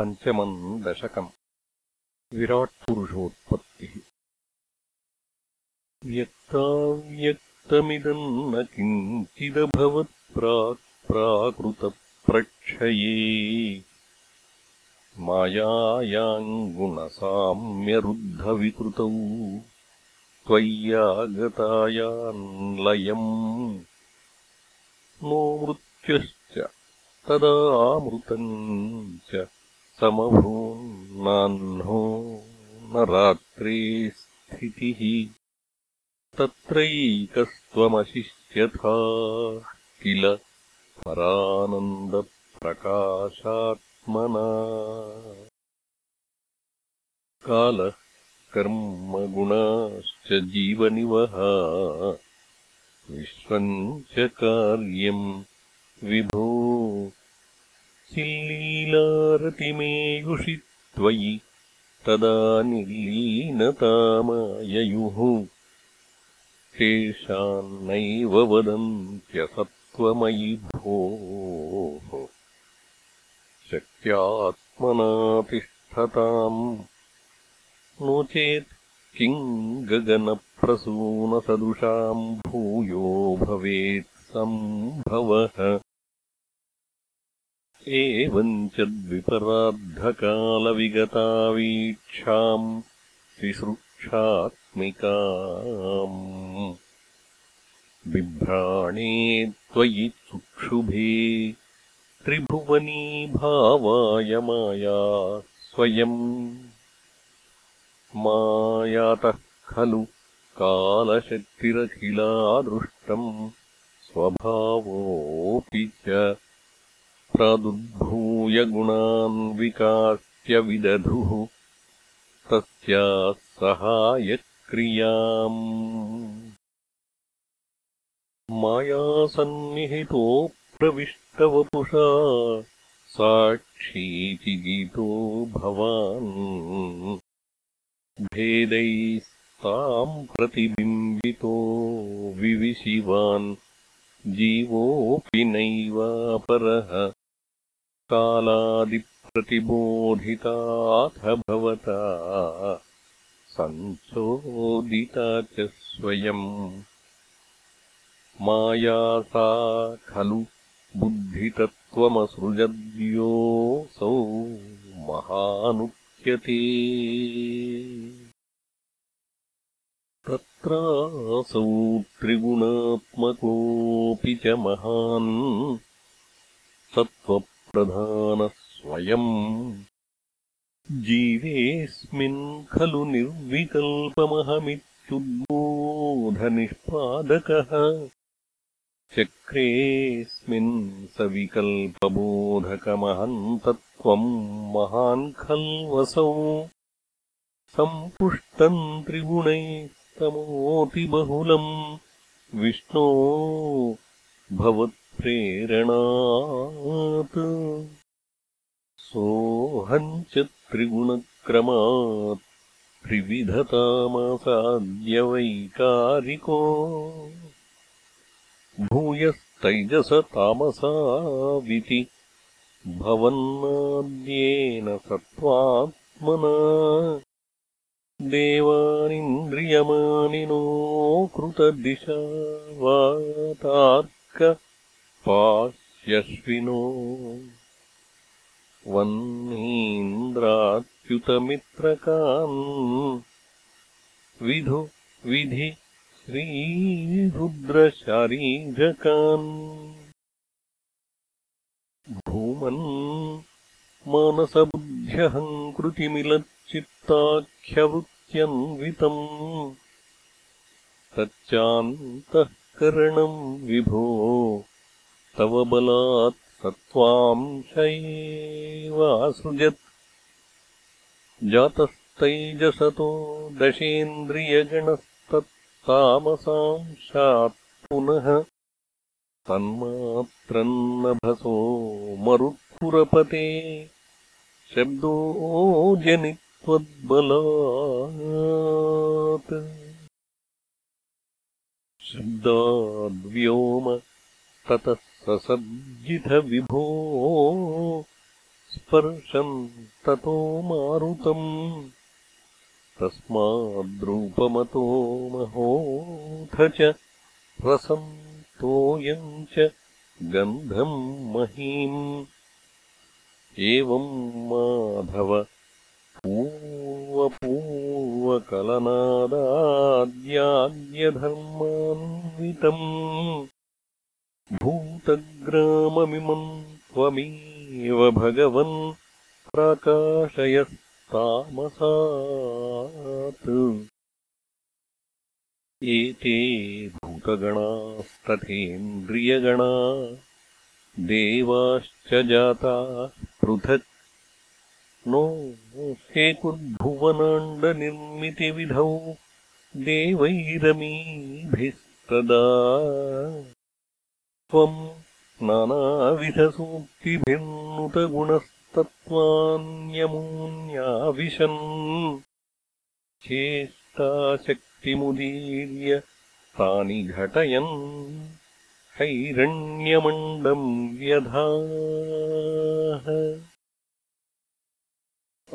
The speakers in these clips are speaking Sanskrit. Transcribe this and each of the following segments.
पञ्चमम् दशकम्। विराट्पुरुषोत्पत्तिः। व्यक्ताव्यक्तमिदम् न किञ्चिदभवत्प्राक्प्राकृतप्रक्षये मायायाम् गुणसाम्यरुद्धविकृतौ त्वय्यागतायाम् लयम् नो मृत्युश्च तदामृतम् च समभून्नाह्नो न रात्रे स्थितिः तत्रैकस्त्वमशिष्यथा किल परानन्दप्रकाशात्मना। कालः कर्मगुणाश्च जीवनिवहा विश्वम् च कार्यम् विभो चिल्लीलारतिमेयुषि त्वयि तदा निर्लीनतामाययुः। तेषान्नैव वदन्त्यसत्त्वमयि भोः। शक्त्यात्मना तिष्ठताम् नो चेत् किम् गगनप्रसूनसदृशाम् भूयो भवेत् सम्भवः एवम् च द्विपरार्धकालविगतावीक्षाम् तिसृक्षात्मिकाम् बिभ्राणे त्वयि चुक्षुभे त्रिभुवनी भावाय माया स्वयम्। मायातः खलु कालशक्तिरखिलादृष्टम्। स्वभावोऽपि च प्रादुर्भूय गुणान् विदधुः तस्याः सहायक्रियाम् मायासन्निहितोऽप्रविष्टवपुषा साक्षीति गीतो भवान्। भेदैस्ताम् प्रतिबिम्बितो विविशिवान्। जीवोऽपि नैवापरः कालादिप्रतिबोधिताथ भवता। सञ्चोदिता च स्वयम्। माया सा खलु बुद्धितत्त्वमसृजद्योऽसौ महानुच्यते तत्रासौ त्रिगुणात्मकोऽपि च महान्। सत्त्व प्रधानः स्वयम् जीवेऽस्मिन् खलु निर्विकल्पमहमित्युद्बोधनिष्पादकः। चक्रेऽस्मिन् सविकल्पबोधकमहन्तत्वम् महान् खल्वसौ। सम्पुष्टम् त्रिगुणैस्तमोतिबहुलम् विष्णो भवत् प्रेरणात्। सोऽहम् च त्रिगुणक्रमात्। त्रिविधतामसाद्यवैकारिको। भूयस्तैजसतामसाविति भवन्नाद्येन सत्त्वात्मना। देवानिन्द्रियमानिनो कृतदिशा वातार्क पाह्यश्विनो वह्नीन्द्राच्युतमित्रकान् विधु विधि श्रीरुद्रशारीरकान् भूमन् मानसबुद्ध्यहङ्कृतिमिलच्चित्ताख्यवृत्त्यन्वितम् तच्चान्तःकरणम् विभो तव बलात् सत्त्वांश एवासृजत् जातस्तैजसतो दशेन्द्रियगणस्तत्तामसांशात् पुनः तन्मात्रम् नभसो मरुत्पुरपते शब्दो जनित्वद्बलात्। शब्दाद्व्योम ततः ससर्जितविभो स्पर्शम् ततो मारुतम्। तस्माद्रूपमतो महोऽथ च रसम् तोयम् च गन्धम् महीम्। एवम् माधव पूर्वपूर्वकलनादाद्याद्यधर्मान्वितम् भूतग्राममिमम् त्वमेव भगवन् प्राकाशयस्तामसात्। एते भूतगणास्तथेन्द्रियगणा देवाश्च जाताः पृथक्। नो हेतुर्भुवनाण्डनिर्मितिविधौ देवैरमीभिस्तदा त्वम् नानाविधसूक्तिभिर्नुतगुणस्तत्त्वान्यमून्याविशन् चेष्टाशक्तिमुदीर्य तानि घटयन् हैरण्यमण्डम् व्यधाः।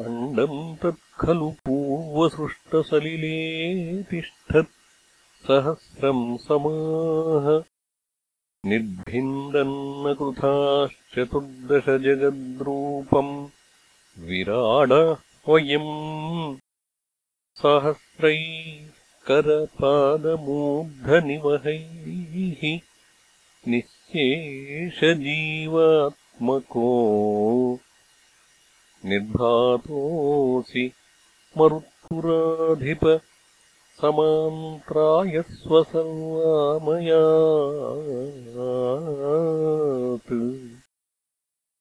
अण्डम् तत्खलु पूर्वसृष्टसलिले तिष्ठत्। सहस्रम् समाः निर्भिन्दन्नकृथाश्चतुर्दशजगद्रूपम् विराडह्वयम् सहस्रैः करपादमूर्धनिवहैः निःशेषजीवात्मको निर्भातोऽसि मरुत्पुराधिप समान्त्रायस्व सर्वामयात्